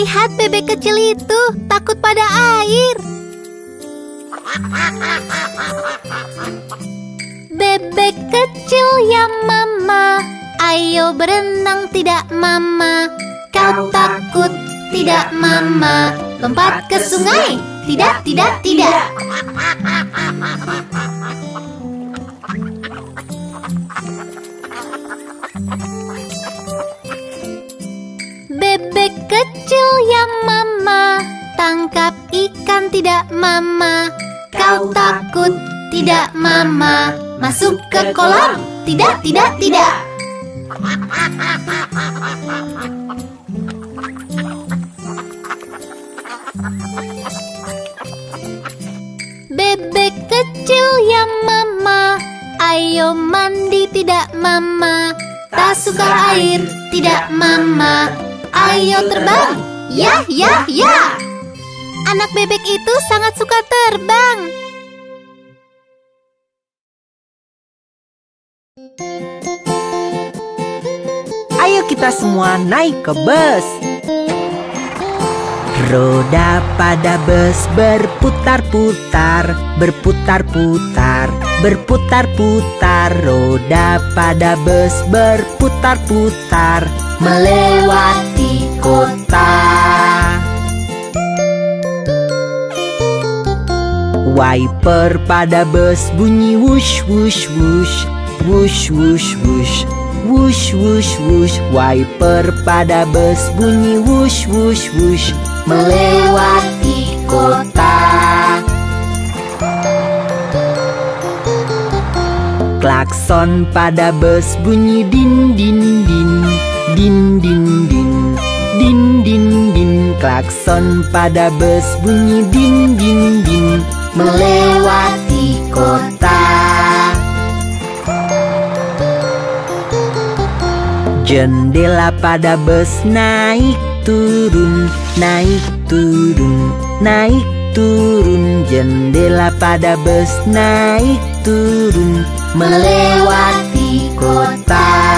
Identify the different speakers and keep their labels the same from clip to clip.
Speaker 1: Lihat bebek kecil itu takut pada air. Bebek kecil yang mama, ayo berenang tidak mama. Kau takut tidak mama, lompat ke sungai. Tidak, tidak, tidak. Kecil yang mama. Tangkap ikan tidak mama. Kau takut tidak mama. Masuk ke kolam. Tidak, tidak, tidak. Bebek kecil yang mama. Ayo mandi tidak mama. Tak suka air tidak mama Ayo terbang Ya, ya, ya Anak bebek itu sangat suka terbang
Speaker 2: Ayo kita semua naik ke bus. Roda pada bus berputar-putar, berputar-putar, berputar-putar. Roda pada bus berputar-putar, melewati kota. Wiper pada bus bunyi wush wush wush, wush wush wush. Wush wush wush Wiper pada bus bunyi wush wush wush Melewati kota Klakson pada bus bunyi din din din Din din din Din din Klakson pada bus bunyi din din din Melewati kota Jendela pada bus naik turun, naik turun, naik turun. Jendela pada bus naik turun, melewati kota.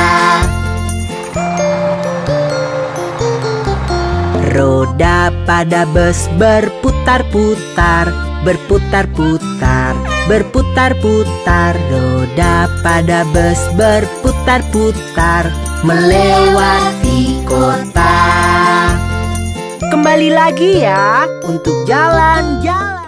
Speaker 2: Roda pada bus berputar-putar, berputar-putar, berputar-putar. Roda pada bus berputar-putar, melewati kota. Kembali lagi ya untuk jalan-jalan.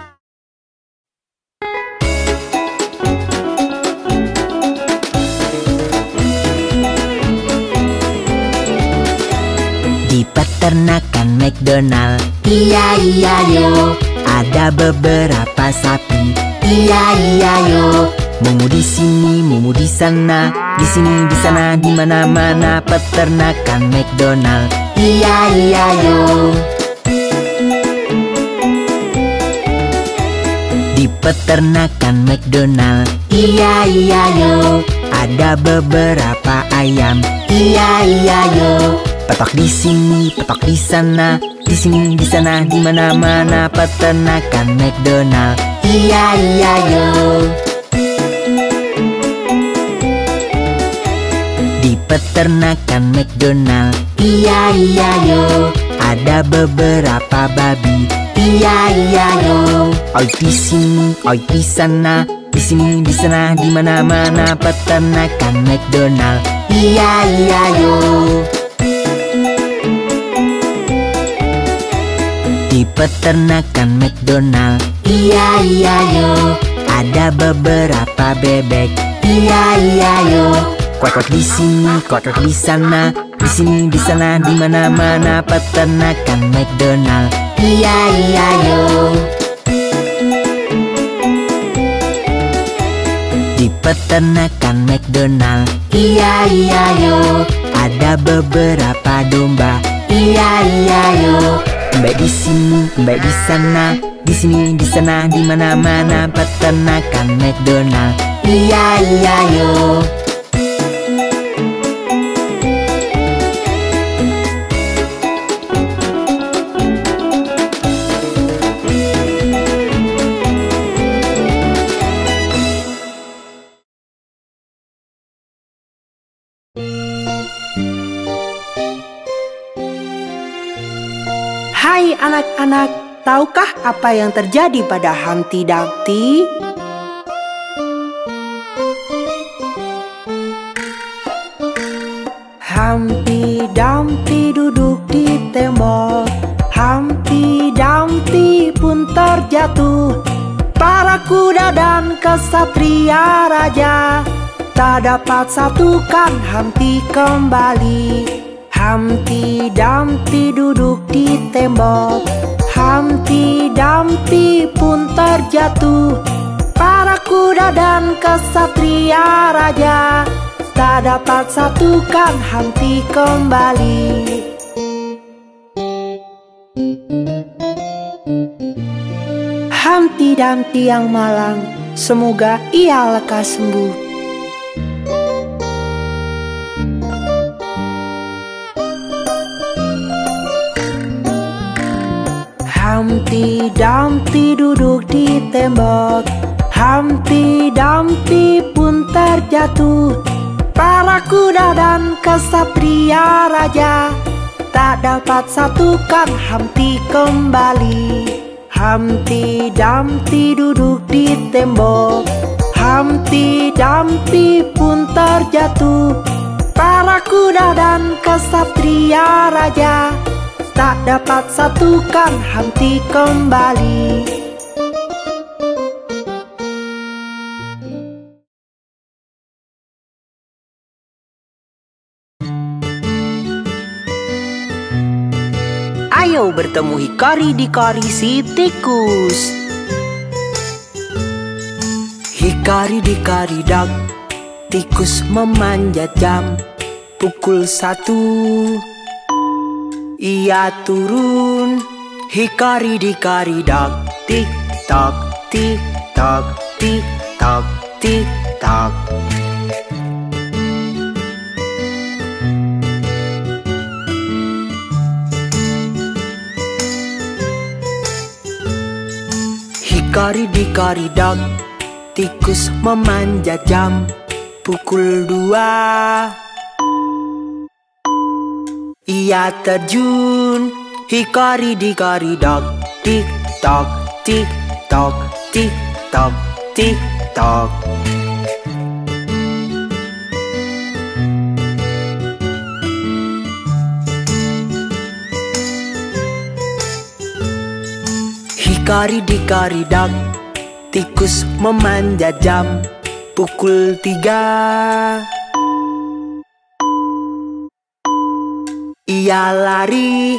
Speaker 2: Di peternakan McDonald Iya iya yo Ada beberapa sapi Iya iya yo Mumu di sini, mumu di sana, di sini, di sana, di mana-mana peternakan McDonald. Iya iya yo. Di peternakan McDonald. Iya iya yo. Ada beberapa ayam. Iya iya yo. Petok di sini, petok di sana, di sini, di sana, di mana-mana peternakan McDonald. Iya iya yo. Di peternakan McDonald. Iya iya yo. Ada beberapa babi. Iya iya yo. Oi di sini, oi di sana Di sini, di sana, di mana-mana peternakan McDonald. Iya iya yo Di peternakan McDonald Iya iya yo Ada beberapa bebek Iya iya yo Kuat di sini, kuat di sana, di sini, di sana, di mana-mana peternakan McDonald. Iya iya yo. Di peternakan McDonald. Iya iya yo. Ada beberapa domba. Iya iya yo. Mbak di sini, mbak di sana, di sini, di sana, di mana-mana peternakan McDonald. Iya iya yo. Anak-anak, tahukah apa yang terjadi pada Humpty Dumpty? Humpty Dumpty duduk di tembok. Humpty Dumpty pun terjatuh. Para kuda dan kesatria raja. Tak dapat satukan Humpty kembali Humpty Dumpty duduk di tembok. Humpty Dumpty pun terjatuh. Para kuda dan kesatria raja. Tak dapat satukan Humpty kembali. Humpty Dumpty yang malang. Semoga ia lekas sembuh Dumpty duduk di tembok. Humpty Dumpty pun terjatuh. Para kuda dan kesatria raja. Tak dapat satukan Humpty kembali. Humpty Dumpty duduk di tembok. Humpty Dumpty pun terjatuh. Para kuda dan kesatria raja Tak dapat satukan Humpty kembali. Ayo bertemu Hikari di kari si tikus. Hikari di kari dak Tikus memanjat jam Pukul satu Ia turun Hikari di kari dak Tik tak tik tak tik tak tik tak. Hikari di kari dak Tikus memanjat jam Pukul dua Ia terjun Hikari di kari dak Tik tak tik tak tik tak tik tak Hikari di kari dak Tikus memanjat jam Pukul tiga Ia lari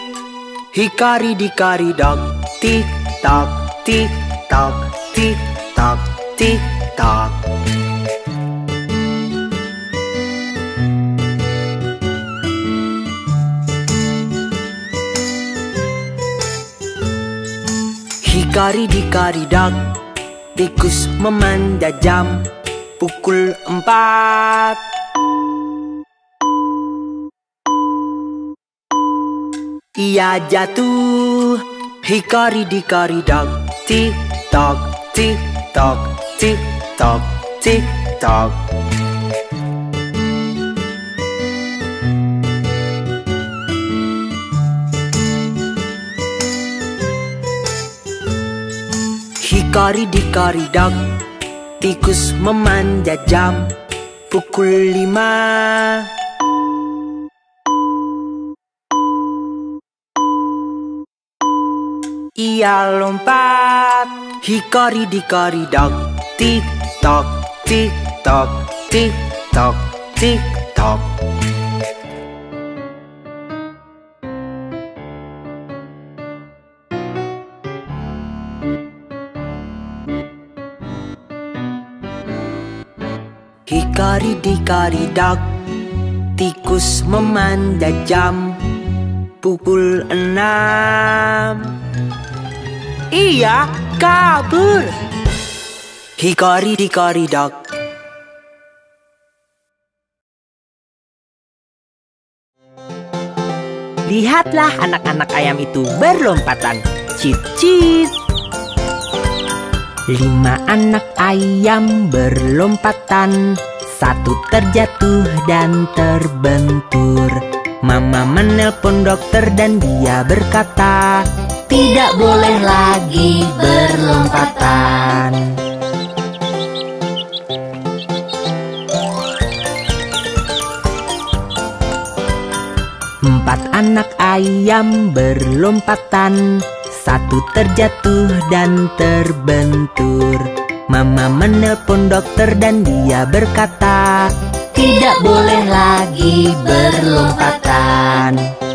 Speaker 2: Hikari di kari dak Tik tak tik tak tik tak tik tak Hikari di kari dak Tikus memanjat jam Pukul empat Ia jatuh Hikari di kari dak Tik tak tik tak tik tak tik tak Hikari di kari dak Tikus memanjat jam Pukul lima Ia lompat Hikari di kari dak Tik tak tik tak tik tak tik tak Hikari di kari dak Tikus memanjat jam Pukul enam Ia kabur Hikari di kari dak
Speaker 3: Lihatlah anak-anak ayam itu berlompatan. Cip. Lima anak ayam berlompatan. Satu terjatuh dan terbentur. Mama menelpon dokter dan dia berkata,
Speaker 2: Tidak boleh lagi berlompatan. Empat anak ayam berlompatan Satu terjatuh dan terbentur. Mama menelpon dokter dan dia berkata Tidak boleh lagi berlompatan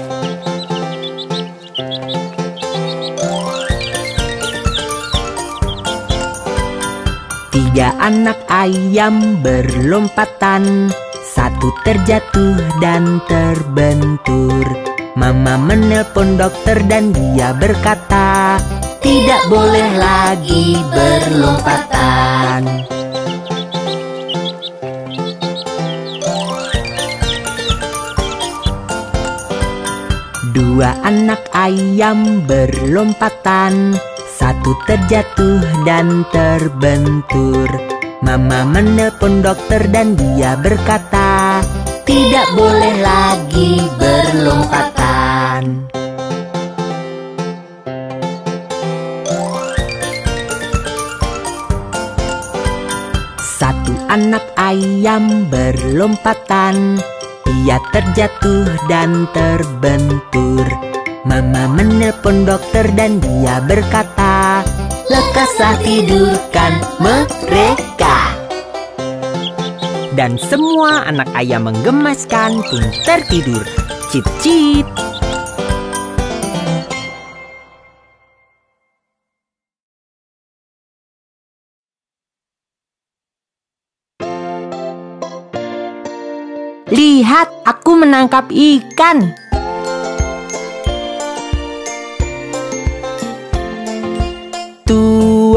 Speaker 2: Tiga anak ayam berlompatan. Satu terjatuh dan terbentur. Mama menelpon dokter dan dia berkata Tidak boleh lagi berlompatan. Dua anak ayam berlompatan Satu terjatuh dan terbentur. Mama menelpon dokter dan dia berkata Tidak boleh lagi berlompatan. Satu anak ayam berlompatan. Ia terjatuh dan terbentur Mama menelpon dokter dan dia berkata Lekaslah tidurkan mereka. Dan semua anak ayam menggemaskan pun tertidur. Cip cip Lihat, aku menangkap ikan.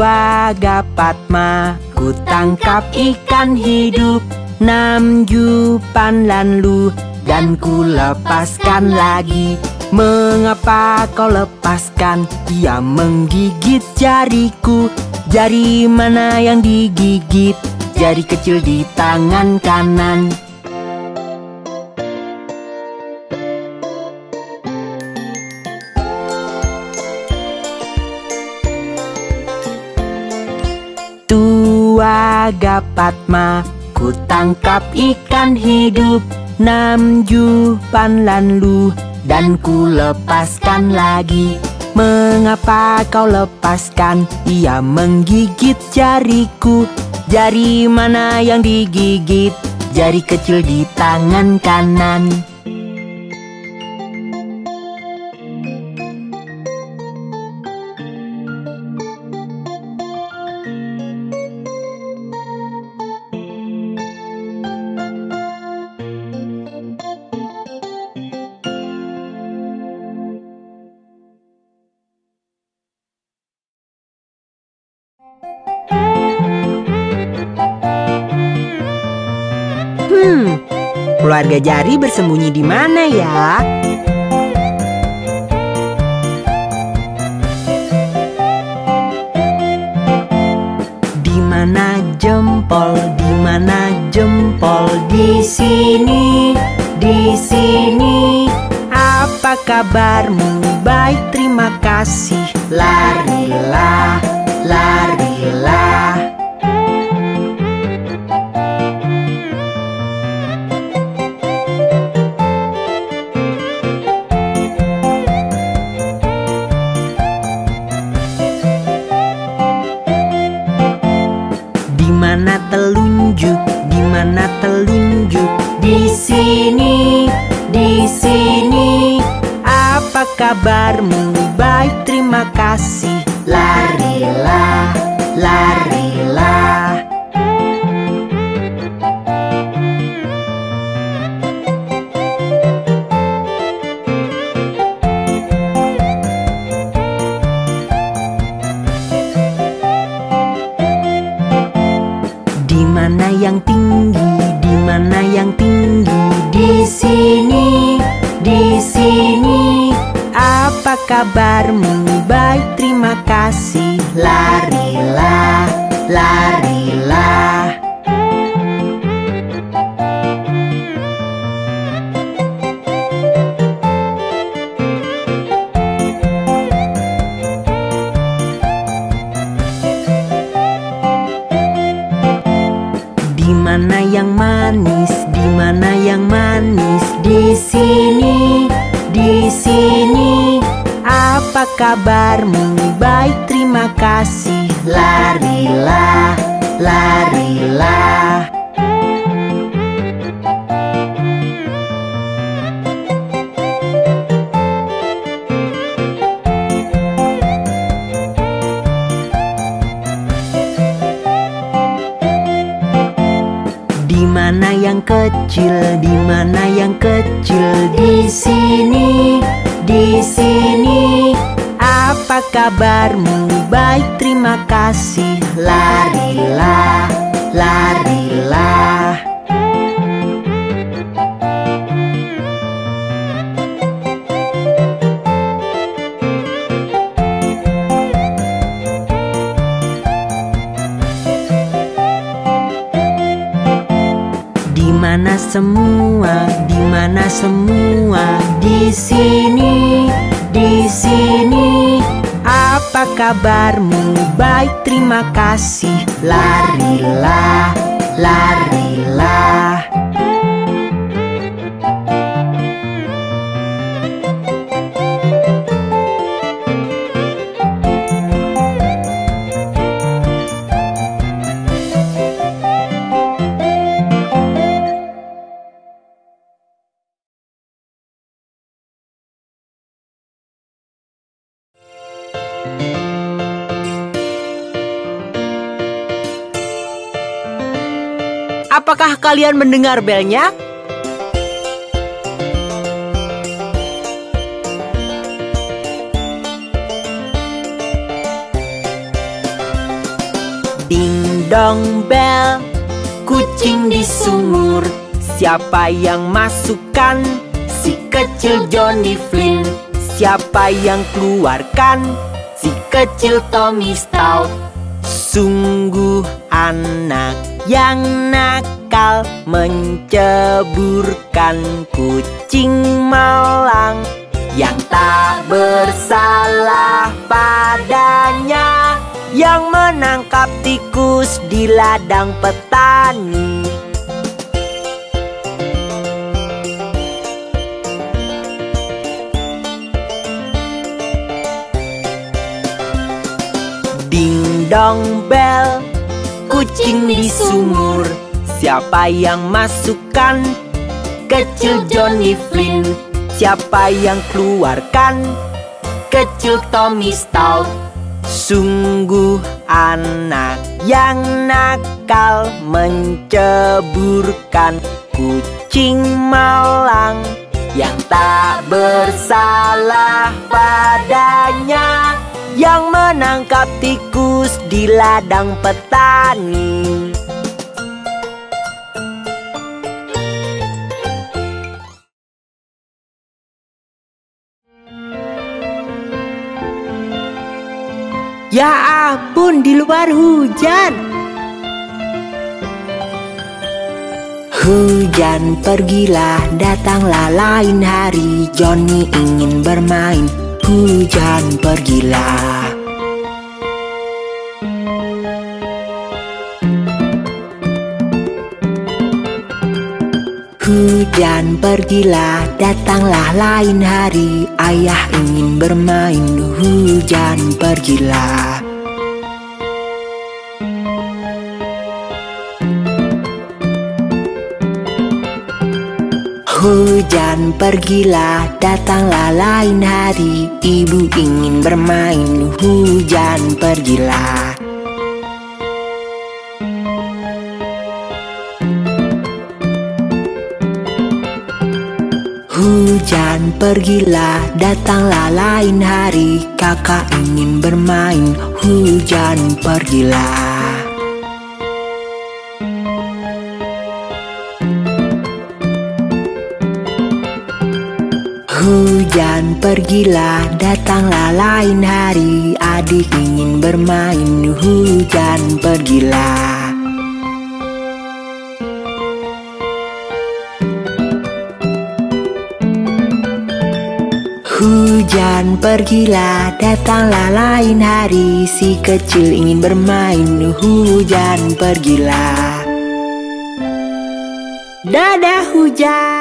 Speaker 2: Tua Gapatma, ku tangkap ikan hidup Nam jupan lalu dan ku lepaskan lagi Mengapa kau lepaskan? Dia menggigit jariku Jari mana yang digigit? Jari kecil di tangan kanan Tua Gapatma Ku tangkap ikan hidup Nam jupan lalu Dan ku lepaskan lagi Mengapa kau lepaskan? Ia menggigit jariku Jari mana yang digigit? Jari kecil di tangan kanan keluarga Jari bersembunyi di mana ya? Di mana jempol? Di mana jempol? Di sini, di sini. Apa kabarmu? Baik, terima kasih. Larilah, Apa larilah, larilah Di mana yang manis, di mana yang manis, di sini, di sini larilah. kabarmu? Baik, terima kasih. Larilah, larilah. Di mana yang kecil? Di mana yang kecil? Di sini, di sini. Apa kabarmu? Baik, terima kasih. Larilah, larilah. Di mana semua? Di mana semua? Sini, di sini. Apa kabarmu? Baik, terima kasih. Larilah, larilah.
Speaker 4: Kalian mendengar belnya?
Speaker 2: Ding dong bel, kucing di sumur. Siapa yang masukkan? Si kecil Johnny Flynn. Siapa yang keluarkan? Si kecil Tommy Stout. Sungguh anak yang nakal menceburkan kucing malang yang tak bersalah padanya yang menangkap tikus di ladang petani. Ding dong bel, kucing di sumur. Siapa yang masukkan? Kecil Johnny Flynn. Siapa yang keluarkan? Kecil Tommy Stout. Sungguh anak yang nakal menceburkan kucing malang yang tak bersalah padanya yang menangkap tikus di ladang petani. Ya ampun, di luar hujan. Hujan pergilah, datanglah lain hari. Johnny ingin bermain. Hujan pergilah. Hujan pergilah, datanglah lain hari. Ayah ingin bermain. Hujan pergilah. Hujan pergilah, datanglah lain hari. Ibu ingin bermain. Hujan pergilah. Hujan pergilah, datanglah lain hari. Kakak ingin bermain. Hujan pergilah. Hujan pergilah, datanglah lain hari. Adik ingin bermain. Hujan pergilah. Hujan pergilah, datanglah lain hari Si kecil ingin bermain, hujan pergilah Dadah hujan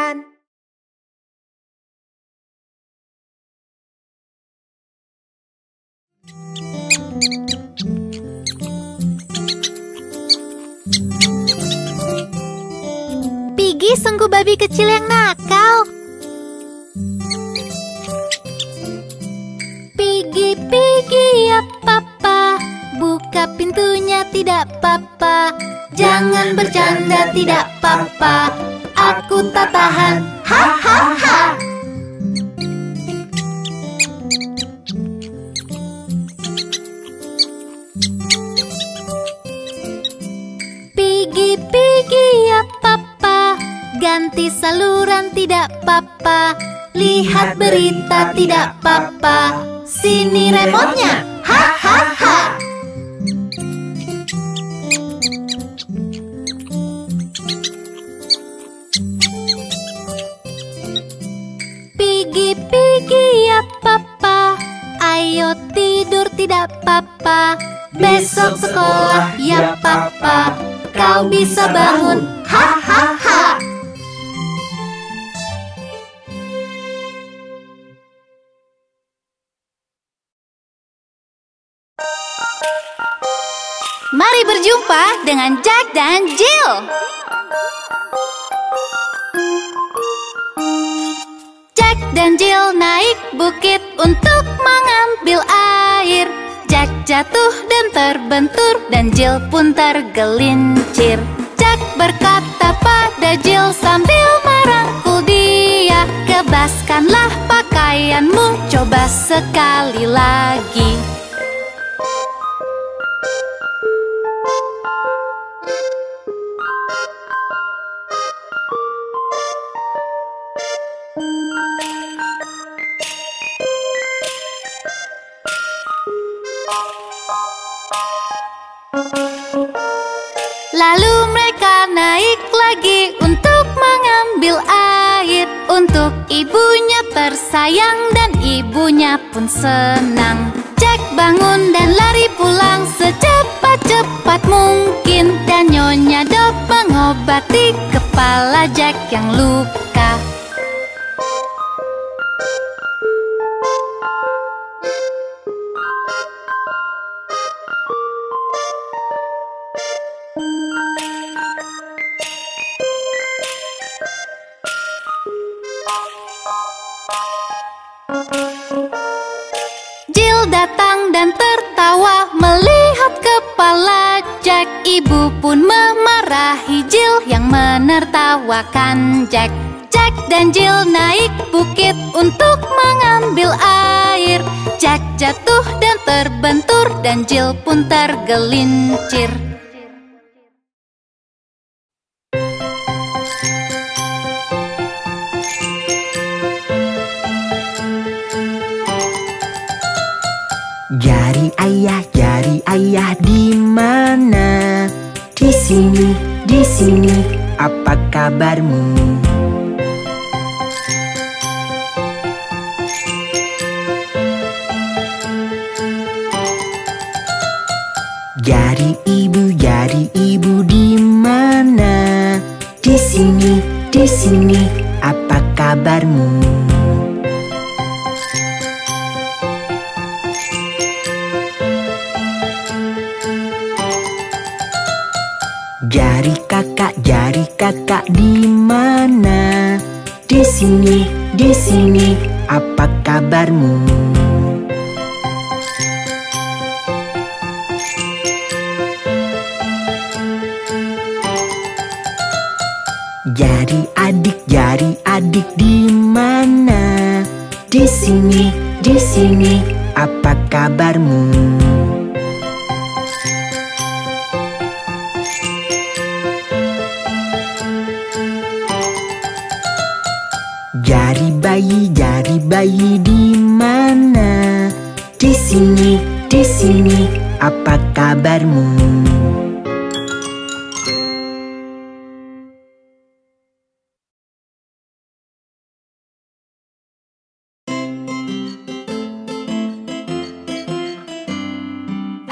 Speaker 1: kecil yang nakal. Pigi, pigi ya papa, buka pintunya tidak papa. Jangan bercanda tidak papa, aku tak tahan. Ganti saluran tidak papa. Lihat berita tidak papa. Sini remote-nya. Ha ha ha. Pigi, pigi ya papa. Ayo tidur tidak papa. Besok sekolah ya papa. Kau bisa bangun. Berjumpa dengan Jack dan Jill. Jack dan Jill naik bukit untuk mengambil air. Jack jatuh dan terbentur dan Jill pun tergelincir. Jack berkata pada Jill sambil merangkul dia, "Kebaskanlah pakaianmu, coba sekali lagi." Pun senang. Jack bangun dan lari pulang secepat-cepat mungkin. Dan Nyonya Dot mengobati kepala Jack yang luka menertawakan Jack. Jack dan Jill naik bukit untuk mengambil air. Jack jatuh dan terbentur dan Jill pun tergelincir.
Speaker 2: Jari ayah, jari ayah di mana? Di sini, di sini. Apa kabarmu? Jari ibu, jari ibu di mana? Di sini, di sini. Apa kabarmu? Kakak di mana? Di sini, di sini. Apa kabarmu? Jari bayi di mana? Di sini, di sini. Apa kabarmu?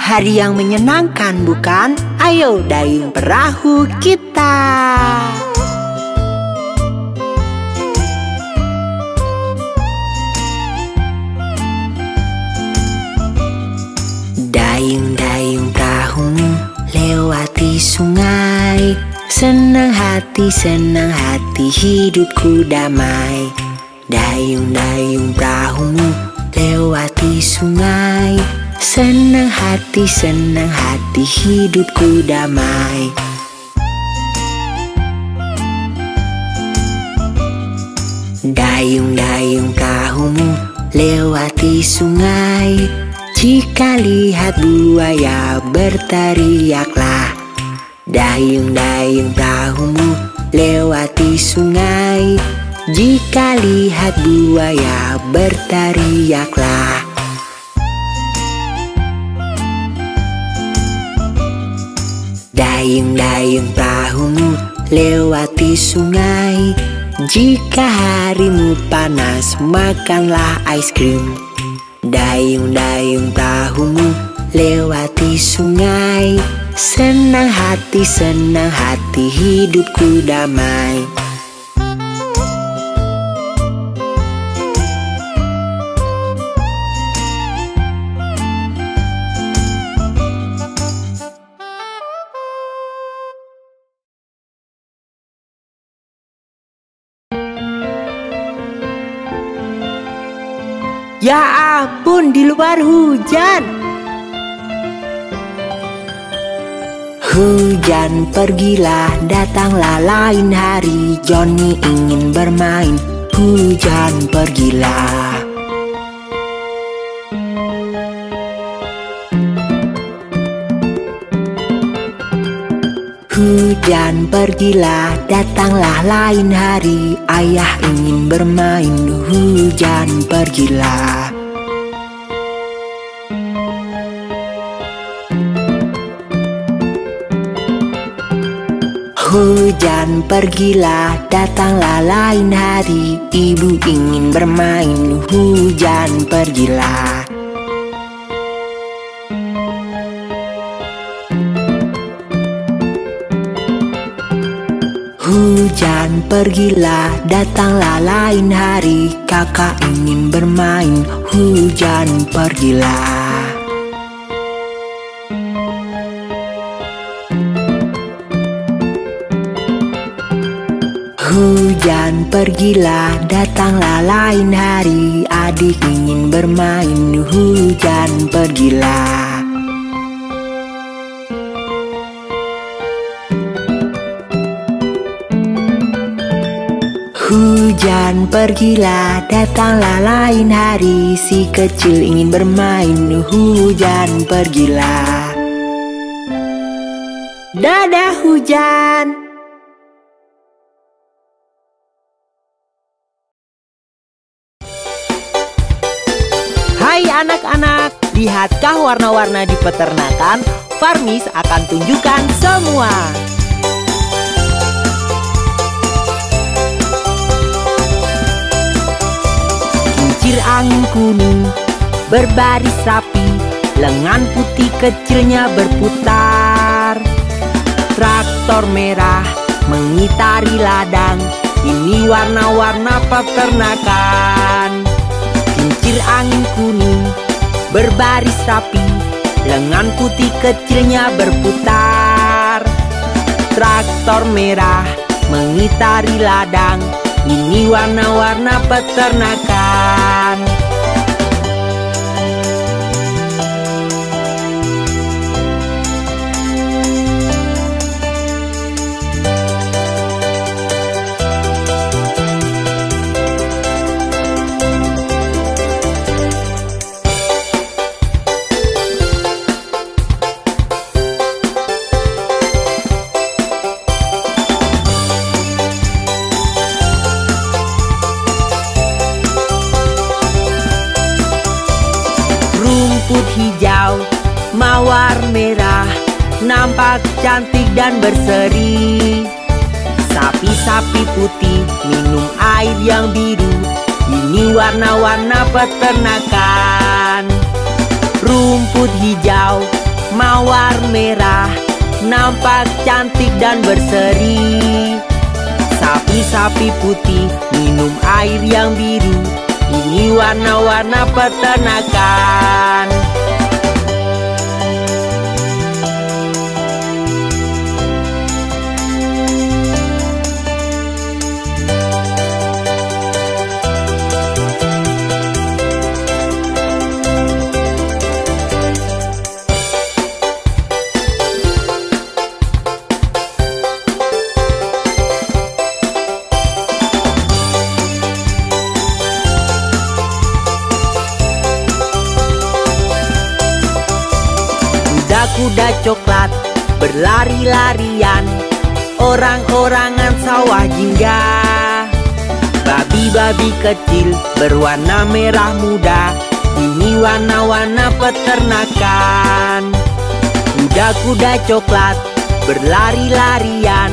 Speaker 2: Hari yang menyenangkan bukan? Ayo dayung perahu kita. Sungai. Senang hati senang hati hidupku damai. Dayung-dayung perahumu lewati sungai. Senang hati, senang hati hidupku damai. Dayung-dayung perahumu lewati sungai. Jika lihat buaya berteriaklah Dayung-dayung perahumu lewati sungai. Jika lihat buaya berteriaklah. Dayung-dayung perahumu lewati sungai. Jika harimu panas makanlah es krim. Dayung-dayung perahumu lewati sungai Senang hati, senang hati hidupku damai
Speaker 4: Ya ampun, di luar hujan.
Speaker 2: Hujan pergilah, datanglah lain hari. Johnny ingin bermain. Hujan pergilah. Hujan pergilah, datanglah lain hari. Ayah ingin bermain, hujan pergilah Hujan pergilah, datanglah lain hari. Ibu ingin bermain, hujan pergilah. Hujan pergilah, datanglah lain hari. Kakak ingin bermain, hujan pergilah Hujan pergilah, datanglah lain hari. Adik ingin bermain, hujan pergilah. Hujan pergilah, datanglah lain hari. Si kecil ingin bermain, hujan pergilah. Dadah hujan
Speaker 4: lihatkah warna-warna di peternakan? Farmis akan tunjukkan semua. Kincir angin kuning berbaris rapi, lengan putih kecilnya berputar. Traktor merah mengitari ladang, ini warna-warna peternakan. Kincir angin kuning berbaris rapi Lengan putih kecilnya berputar. Traktor merah mengitari ladang Ini warna-warna peternakan Rumput hijau, mawar merah Nampak cantik dan berseri. Sapi-sapi putih minum air yang biru Ini warna-warna peternakan. Rumput hijau, mawar merah Nampak cantik dan berseri. Sapi-sapi putih minum air yang biru Ini warna-warna peternakan
Speaker 2: berlari-larian Orang-orangan sawah jingga. Babi-babi kecil berwarna merah muda Ini warna-warna peternakan. Kuda-kuda coklat berlari-larian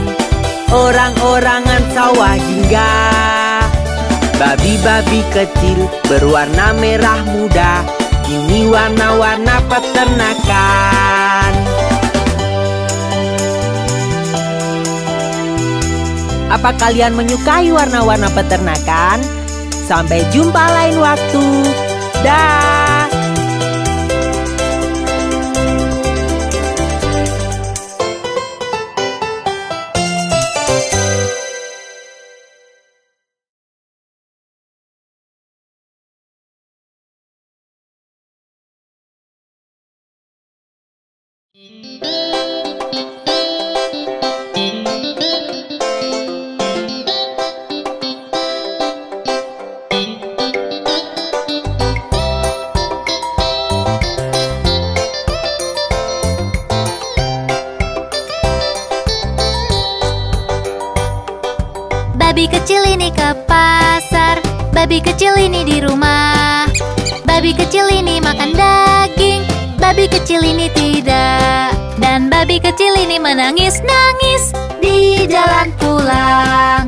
Speaker 2: Orang-orangan sawah jingga. Babi-babi kecil berwarna merah muda Ini warna-warna peternakan Apa kalian menyukai warna-warna peternakan? Sampai jumpa lain waktu. Dah.
Speaker 1: Menangis-nangis Di jalan pulang.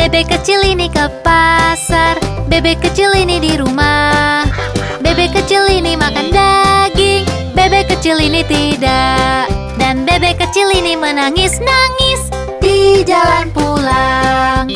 Speaker 1: Bebek kecil ini ke pasar Bebek kecil ini di rumah kecil ini tidak. Dan bebek kecil ini menangis-nangis Di jalan pulang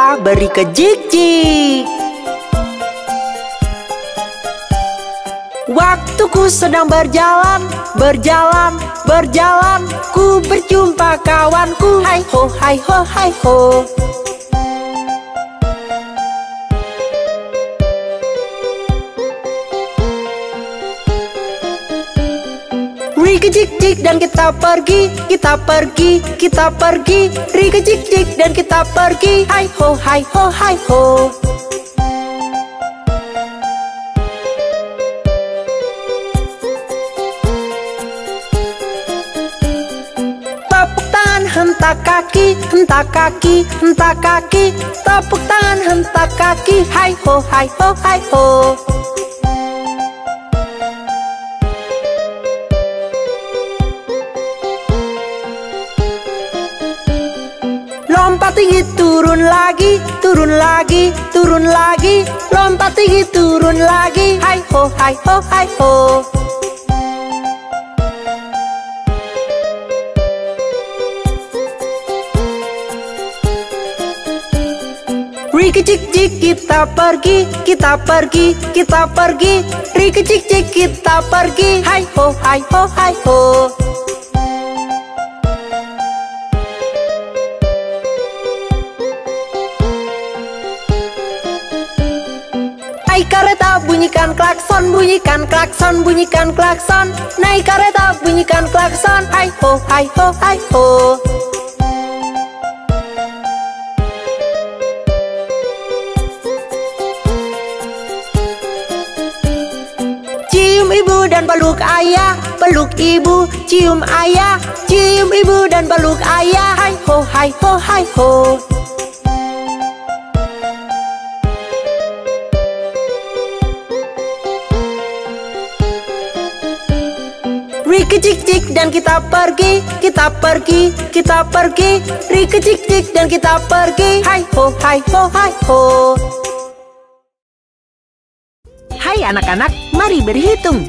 Speaker 2: kita beri ke Jik-Jik. Waktuku sedang berjalan, berjalan, berjalan. Ku berjumpa kawanku. Hai ho, hai ho, hai ho jik dan kita pergi, kita pergi, kita pergi. Rika jik jik dan kita pergi. Hai ho, hai ho, hai ho. Hentak kaki, hentak kaki, hentak kaki. Tepuk tangan hentak kaki. Hai ho, hai ho, hai ho lagi, turun lagi, turun lagi Lompat tinggi, turun lagi. Hai ho, hai ho, hai ho. Rikicik cik kita pergi, kita pergi, kita pergi. Rikicik cik kita pergi. Hai ho, hai ho, hai ho. Naik kereta bunyikan klakson, bunyikan klakson, bunyikan klakson. Naik kereta bunyikan klakson Hai ho, hai ho, hai ho. Cium ibu dan peluk ayah, peluk ibu, cium ayah. Cium ibu dan peluk ayah Hai ho, hai ho, hai ho dan kita pergi, kita pergi, kita pergi. Riki cik cik dan kita pergi. Hai ho, hai ho, hai ho. Hai anak-anak, mari berhitung.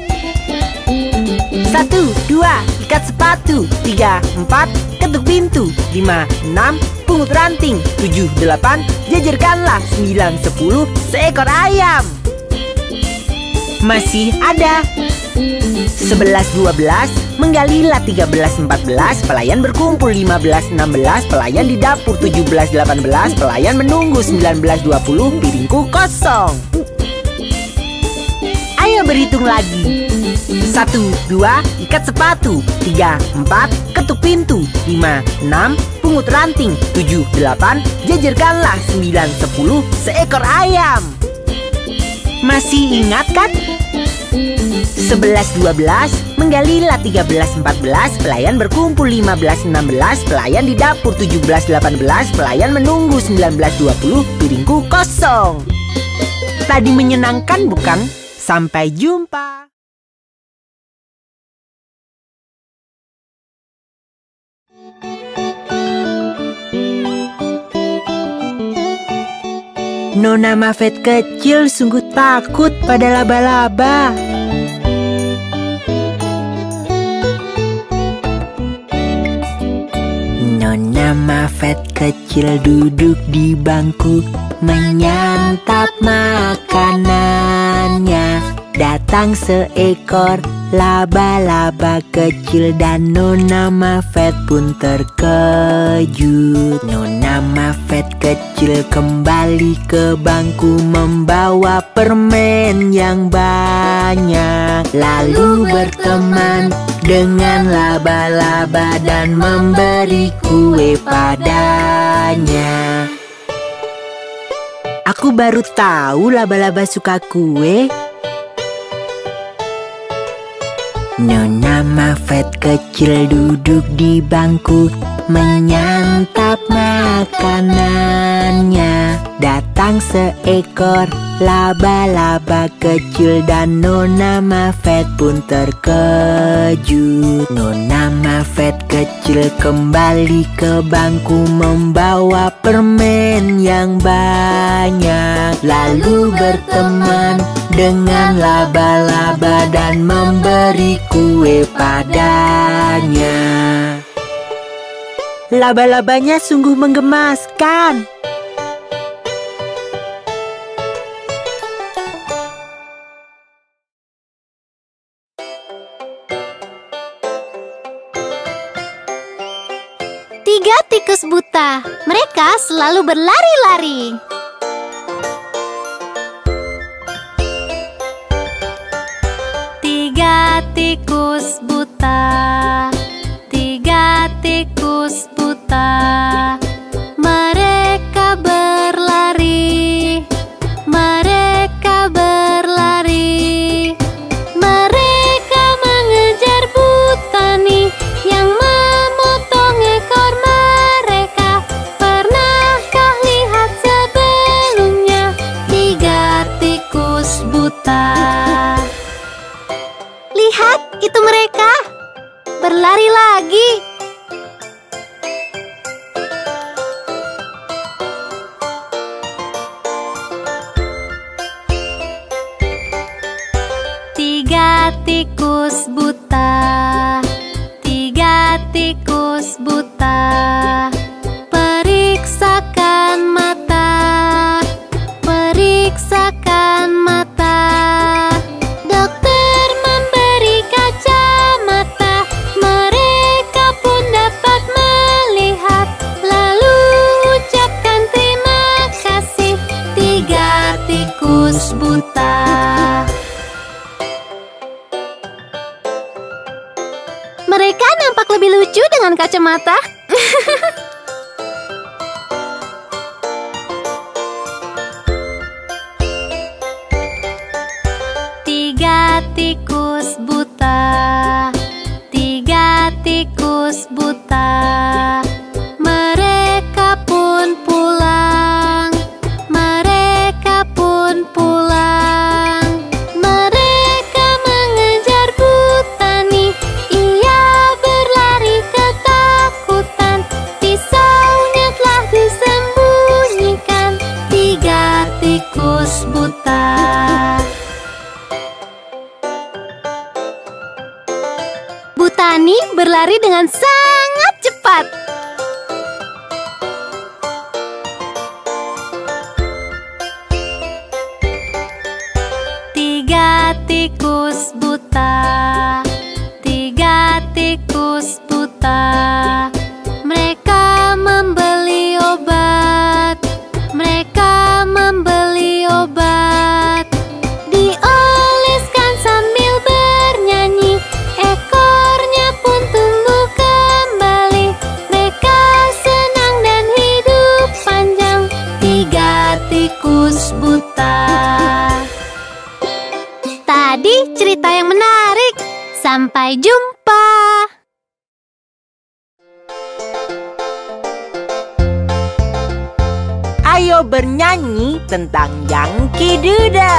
Speaker 2: Satu, dua, ikat sepatu. Tiga, empat, ketuk pintu. Lima, enam, pungut ranting. Tujuh, delapan, jajarkanlah. Sembilan, sepuluh, seekor ayam. Masih ada 11 12 menggalilah 13 14 pelayan berkumpul 15 16 pelayan di dapur 17 18 pelayan menunggu 19 20 piringku kosong. Ayo berhitung lagi. 1 2 ikat sepatu. 3 4 ketuk pintu. 5 6 pungut ranting. 7 8 jajarkanlah 9 10 seekor ayam. Masih ingat kan? 11-12 Menggalilah 13-14 Pelayan berkumpul 15-16 Pelayan di dapur 17-18 Pelayan menunggu 19-20 Piringku kosong Tadi menyenangkan bukan? Sampai jumpa Nona Mafet kecil sungguh takut pada laba-laba. Mafet kecil duduk di bangku Menyantap makanannya. Datang seekor laba-laba kecil Dan Nona Mafet pun terkejut Nona Mafet kecil kembali ke bangku Membawa permen yang banyak Lalu berteman dengan laba-laba dan memberi kue padanya. Aku baru tahu laba-laba suka kue. Nona Mafet kecil duduk di bangku Menyantap makanannya. Datang seekor laba-laba kecil Dan Nona Mafet pun terkejut. Nona Mafet kecil kembali ke bangku Membawa permen yang banyak. Lalu berteman dengan laba-laba Dan memberi kue padanya. Laba-labanya sungguh menggemaskan
Speaker 1: Tiga tikus buta. Mereka selalu berlari-lari. Tiga tikus buta. Berlari dengan sangat
Speaker 2: do that.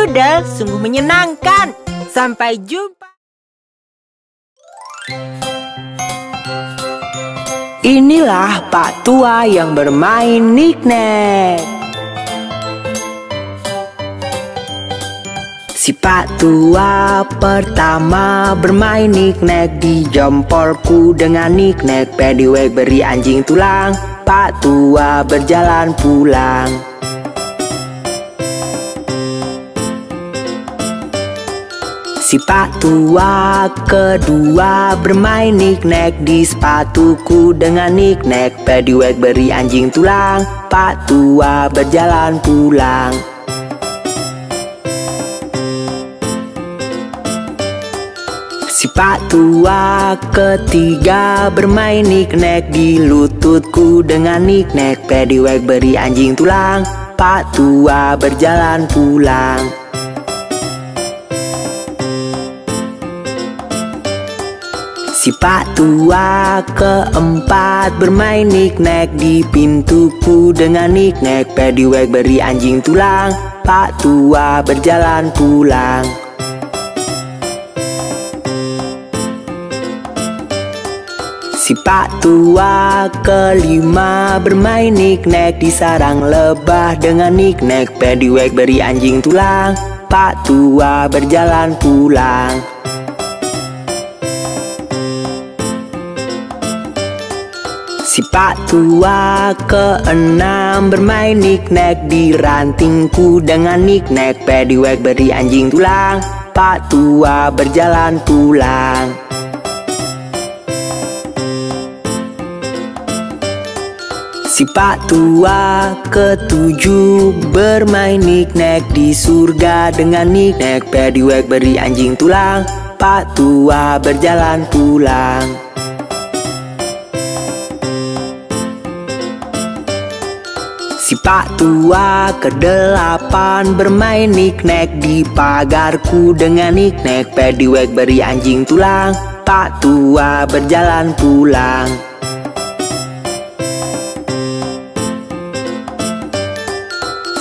Speaker 2: Doodle sungguh menyenangkan Sampai jumpa Inilah Pak Tua yang bermain niknek. Si Pak Tua pertama bermain niknek di jempolku dengan niknek Pediwek beri anjing tulang. Pak Tua berjalan pulang. Si Pak Tua kedua bermain niknek di sepatuku dengan niknek Pediwek beri anjing tulang Pak Tua berjalan pulang. Si Pak Tua ketiga bermain niknek di lututku dengan niknek Pediwek beri anjing tulang Pak Tua berjalan pulang Si Pak Tua keempat bermain niknek di pintuku. Dengan niknek Pediwek beri anjing tulang. Pak Tua berjalan pulang. Si Pak Tua kelima bermain niknek di sarang lebah. Dengan niknek Pediwek beri anjing tulang. Pak Tua berjalan pulang Pak Tua keenam bermain niknek di rantingku dengan niknek Pediwek beri anjing tulang. Pak Tua berjalan pulang. Si pak tua ketujuh bermain niknek di surga dengan niknek pediwek beri anjing tulang. Pak tua berjalan pulang pak tua kedelapan bermain niknek di pagarku. Dengan niknek pediwek beri anjing tulang. Pak tua berjalan pulang.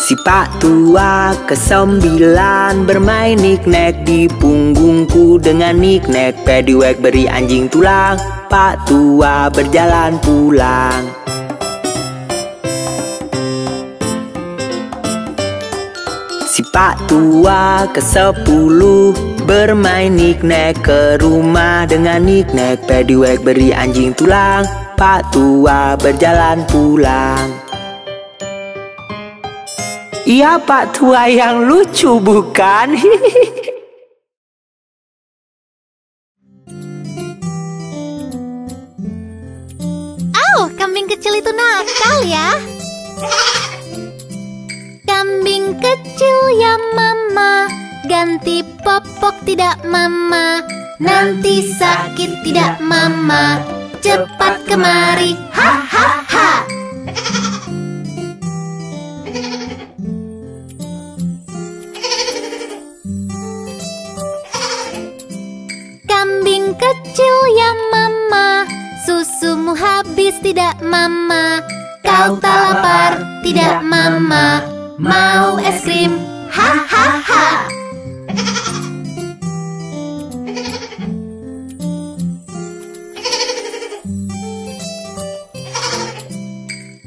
Speaker 2: Si pak tua kesembilan bermain niknek di punggungku. Dengan niknek pediwek beri anjing tulang. Pak tua berjalan pulang Si pak tua ke sepuluh Bermain niknek ke rumah dengan niknek Pediwek beri anjing tulang Pak tua berjalan pulang Iya pak tua yang lucu bukan?
Speaker 1: Oh, kambing kecil itu nakal ya. Kambing kecil ya mama, ganti popok tidak mama. Nanti sakit tidak mama, cepat kemari, ha ha ha. Kambing kecil ya mama, susumu habis tidak mama. Kau tak lapar tidak mama, mau es krim, ha ha ha.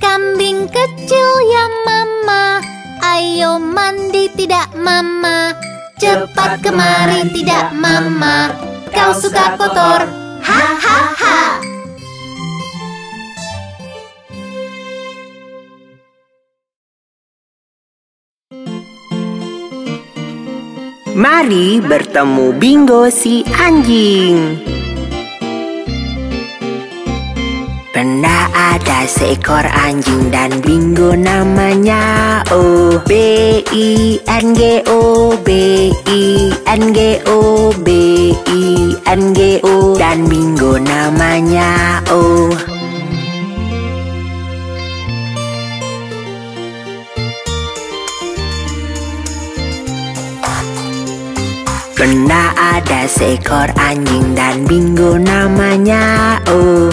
Speaker 1: Kambing kecil ya mama, ayo mandi tidak mama. Cepat kemari tidak mama, kau suka kotor,
Speaker 2: Mari bertemu Bingo si anjing. Pernah ada seekor anjing dan bingo namanya O B I N G O B I N G O B I N G O dan bingo namanya O Pernah ada seekor anjing dan bingo namanya O.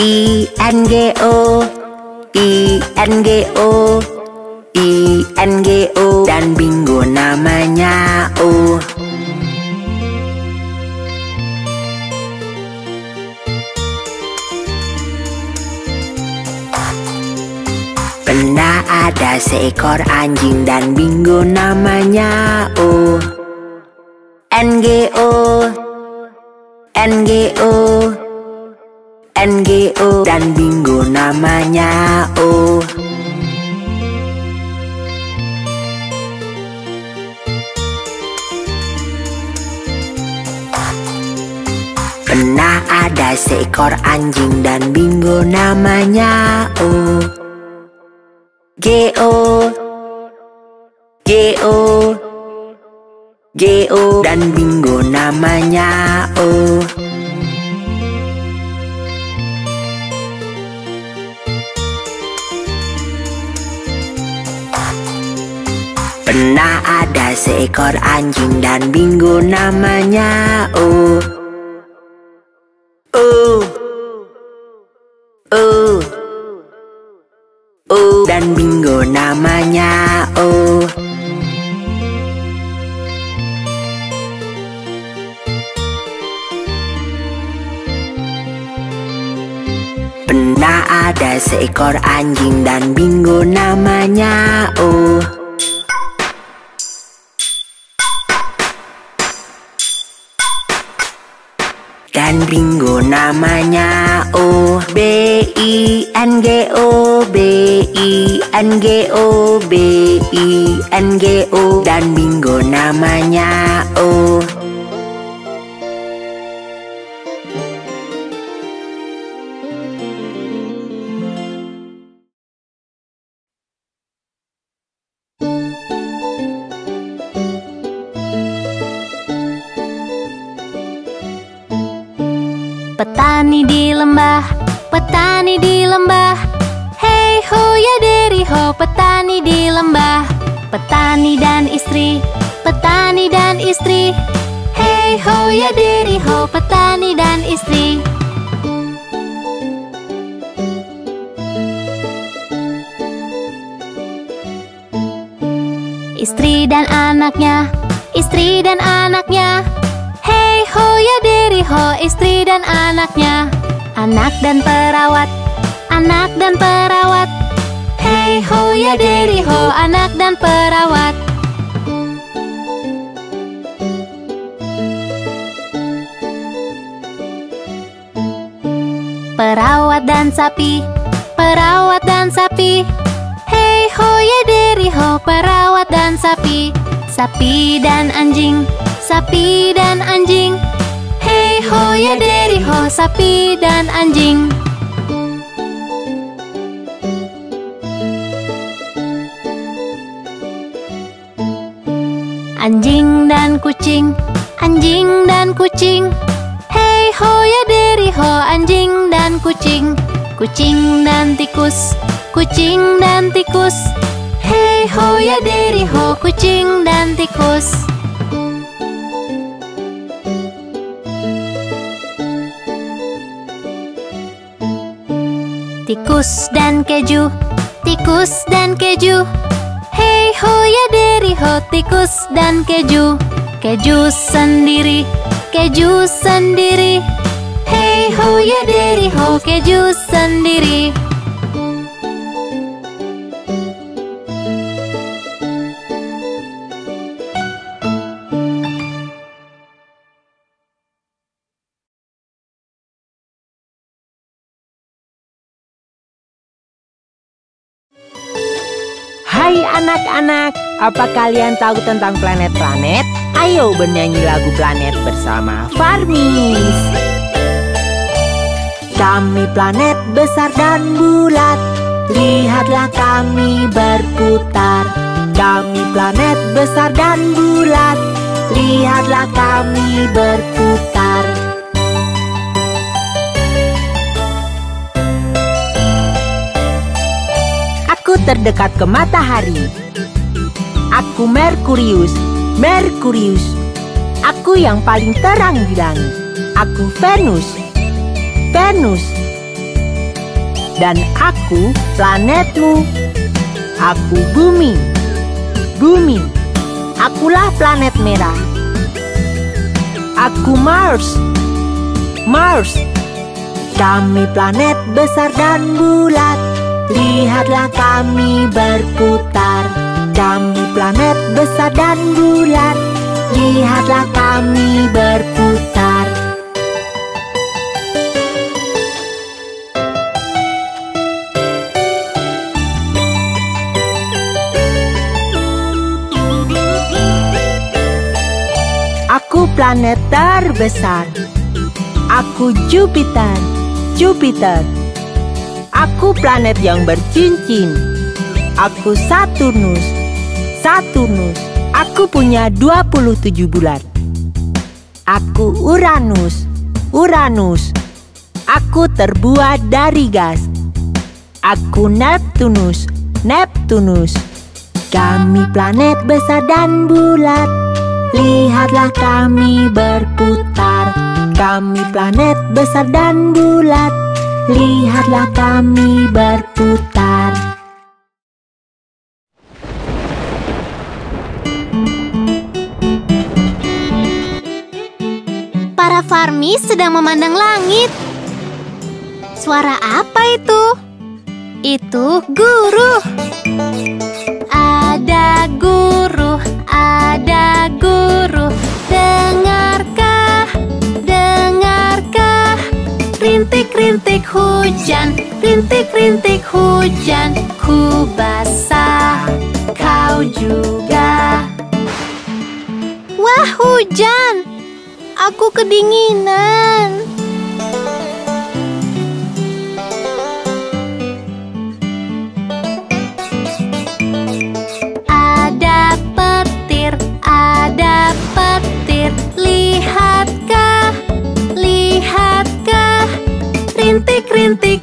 Speaker 2: I N G O. I N G O. I N G O. Dan bingo namanya O. Pernah ada seekor anjing dan bingo namanya N G O N G O N G O. Dan bingo namanya O. Pernah ada seekor anjing dan bingo namanya O. G O G O G O dan bingo namanya O. Pernah ada seekor anjing dan bingo namanya O. O. O. O dan bingo namanya O ada seekor anjing dan bingo namanya O Dan bingo namanya O B I N G O B I N G O B I N G O. Dan bingo namanya O
Speaker 1: petani dan istri. Istri dan anaknya, istri dan anaknya. Hei ho ya deri ho, istri dan anaknya. Anak dan perawat, anak dan perawat. Hei ho ya deri ho, anak dan perawat Perawat dan sapi, perawat dan sapi. Hei ho ya deri ho, perawat dan sapi. Sapi dan anjing, sapi dan anjing. Hei ho ya deri ho, sapi dan anjing. Anjing dan kucing, anjing dan kucing. Hei ho ya ho, anjing dan kucing. Kucing dan tikus, kucing dan tikus. Hei ho ya deri ho, kucing dan tikus. Tikus dan keju, tikus dan keju. Hei ho ya deri ho, tikus dan keju. Keju sendiri, keju sendiri Ho ya deri ho, keju sendiri
Speaker 2: Hai anak-anak, apa kalian tahu tentang planet-planet? Ayo bernyanyi lagu planet bersama Farmis. Kami planet besar dan bulat, lihatlah kami berputar. Kami planet besar dan bulat, lihatlah kami berputar. Aku terdekat ke matahari. Aku Merkurius, Merkurius. Aku yang paling terang di langit. Aku Venus, Venus. Dan aku planetmu. Aku bumi, bumi. Akulah planet merah. Aku Mars, Mars. Kami planet besar dan bulat. Lihatlah kami berputar Kami planet besar dan bulat Lihatlah kami berputar Planet terbesar Aku Jupiter Jupiter Aku planet yang bercincin. Aku Saturnus. Saturnus. Aku punya 27 bulan. Aku Uranus. Uranus. Aku terbuat dari gas. Aku Neptunus. Neptunus. Kami planet besar dan bulat. Lihatlah kami berputar. Kami planet besar dan bulat. Lihatlah kami berputar
Speaker 1: Para farmis sedang memandang langit. Suara apa itu? Itu guru. Ada guru, ada guru. Hujan, rintik-rintik hujan. Ku basah, kau juga. Wah, hujan! Aku kedinginan. Ada petir, ada petir. Lihatkah,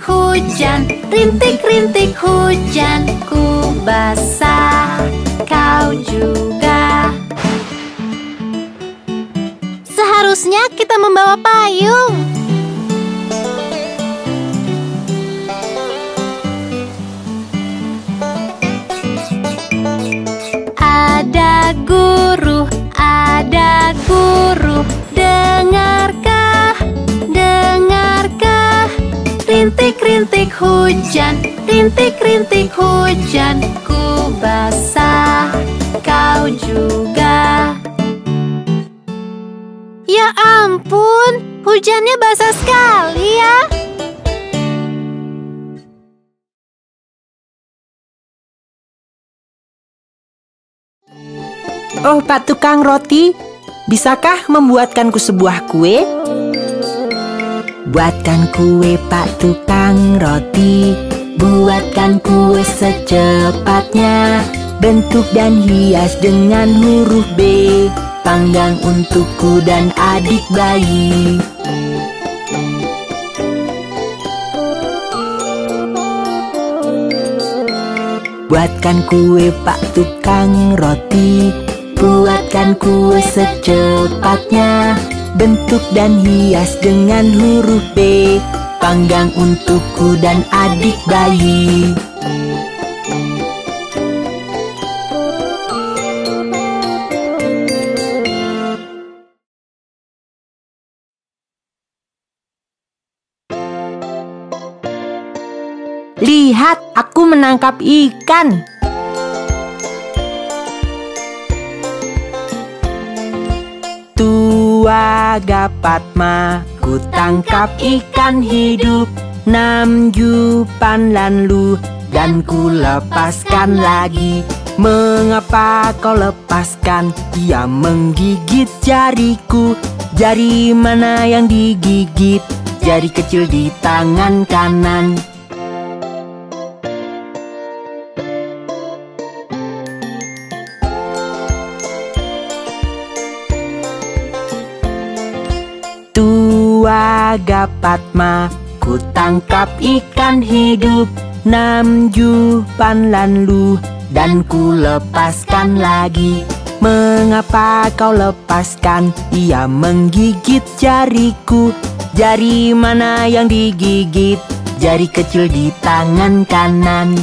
Speaker 1: hujan Rintik-rintik hujan Ku basah Kau juga. Seharusnya kita membawa payung. Ada guru, ada guru hujan, rintik-rintik hujan Ku basah, kau juga Ya ampun, hujannya basah sekali ya
Speaker 2: Oh, Pak Tukang Roti, bisakah membuatkanku sebuah kue?
Speaker 5: Buatkan kue pak tukang roti. Buatkan kue secepatnya. Bentuk dan hias dengan huruf B. Panggang untukku dan adik bayi. Buatkan kue pak tukang roti. Buatkan kue secepatnya Bentuk dan hias dengan huruf B Panggang untukku dan adik bayi
Speaker 2: Lihat, aku menangkap ikan. Tua Gapatma, ku tangkap ikan hidup Nam jupan lalu dan ku lepaskan lagi Mengapa kau lepaskan? Ia menggigit jariku Jari mana yang digigit? Jari kecil di tangan kanan Tua Gapatma Ku tangkap ikan hidup Nam jupan lalu Dan ku lepaskan lagi Mengapa kau lepaskan? Ia menggigit jariku Jari mana yang digigit? Jari kecil di tangan kanan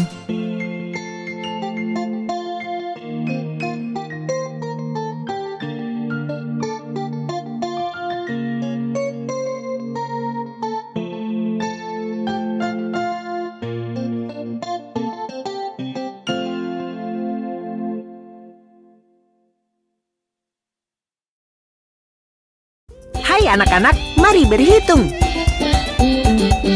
Speaker 2: anak-anak, mari berhitung.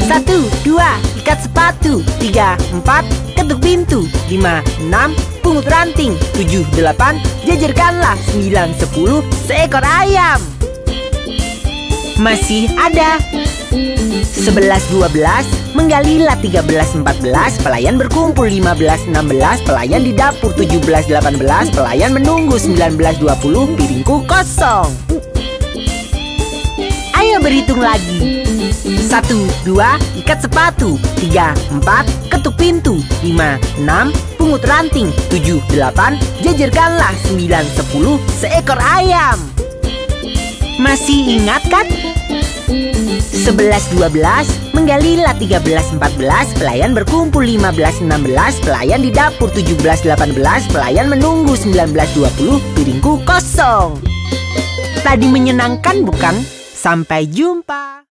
Speaker 2: Satu, dua, ikat sepatu. Tiga, empat, ketuk pintu. Lima, enam, pungut ranting. Tujuh, delapan, jajarkanlah. Sembilan, sepuluh, seekor ayam. Masih ada. Sebelas, dua belas, menggalilah tiga belas, empat belas, pelayan berkumpul lima belas, enam belas, pelayan di dapur tujuh belas, delapan belas, pelayan menunggu sembilan belas, dua puluh, piringku kosong. Berhitung lagi. Satu, dua, ikat sepatu. Tiga, empat, ketuk pintu. Lima, enam, pungut ranting. Tujuh, delapan, jajarkanlah. Sembilan, sepuluh, seekor ayam. Masih ingat kan? Sebelas, dua belas, menggalilah tiga belas, empat belas, pelayan berkumpul lima belas, enam belas, pelayan di dapur tujuh belas, delapan belas, pelayan menunggu sembilan belas, dua puluh, piringku kosong. Tadi menyenangkan bukan? Sampai jumpa.